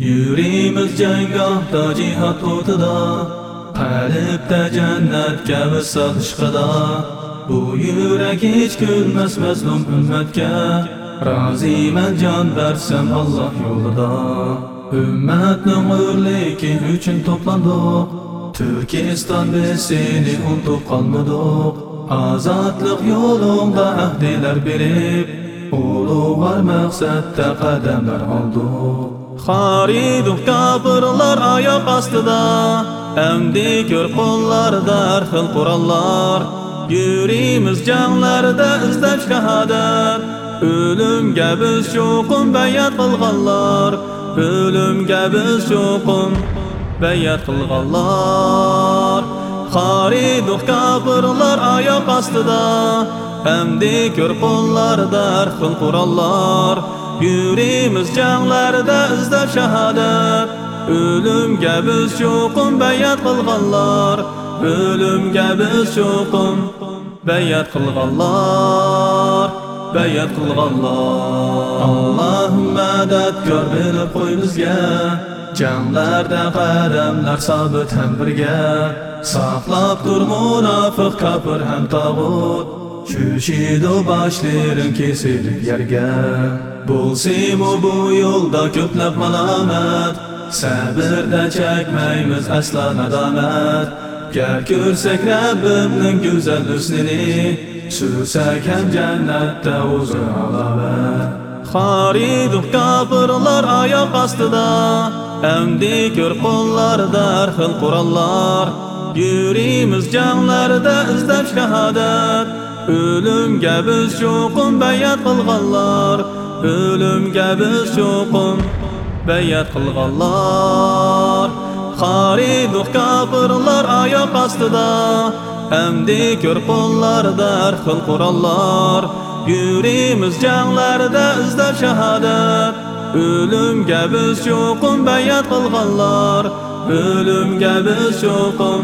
Yürimiz janggohda jihad o'tida qalbda jannatga visal ishqida bu yurak hech kulmas mazlum ummatga roziman jon bersam Alloh yo'lida ummatning o'rligi uchun to'plandik Turkiston biz seni unutib qolmadik Azadlık yolunda ahdiler berip Ulug'var maqsadda qadamlar oldik Xarib qabırlar ayaq astıda Əmdi gör qollarda ərxil qurallar. Yürimiz cənglərdə izləb şəhadət Ölümgə biz şoqum bəyət qılğallar Ölümgə biz şoqum bəyət qılğallar Xariduq qabırlar ayaq astıda Əmdi gör qollarda ərxil qurallar. yurimiz janglarda izlab shahodat o'limga biz cho'qim bayat qilganlar. O'limga biz cho'qim bayat qilganlar. Bayat qilganlar. Allahumma dadkor berib qo'y bizga. Janglarda qadamlar sobit ham birga. Saqlab tur munofiq kofir ham tog'ut. Shushidu boshlarim kesilib yerga Bo'lsimu bu yo'lda ko'plab malomat Sabrda çekmeyimiz asla nadomat Gel görsek Rabbimning güzel husnini Sursak ham jannatda o'zi alovat Xoridu kafirlar oyoq ostida Emdi ko'r qo'llarida har xil qurollar Yurimiz janglarda izlab shahodat Ölümgə biz çoxun bəyət qılğanlar. Ölümgə biz çoxun bəyət qılğanlar. Xariduq kapırlar ayak astıda Əmdi gör qollarda hər xil qurallar Yürimiz canlarda izləb şəhadət. Ölümgə biz çoxun bəyət qılğanlar. Ölümgə biz çoxun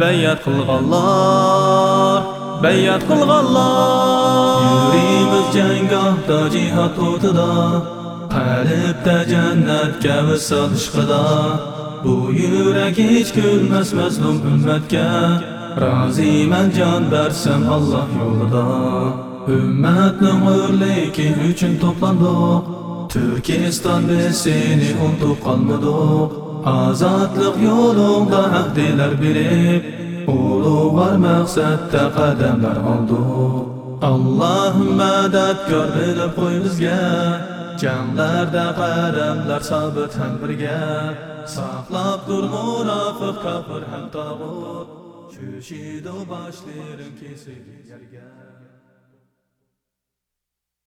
bəyət qılğanlar Bəyət qılğanlar Yürimiz janggohda jihad o'tida Qalbda jannatga visal ishqida Bu yurak hech kulmas mazlum ummatga Roziman jon bersam Alloh yo'lida Ummatning o'rligi uchun to'plandik Turkiston biz seni unutib qolmadik Azadlık yolunda ahdiler berip Ulug'var maqsadda qadamlar oldik Allohim madad gör bilib qo'y bizga. Jamlarda qadamlar sobit ham birga. Saqlab tur munofiq kafir ham tog'ut Chushidu boshlarim kesilgan yerga.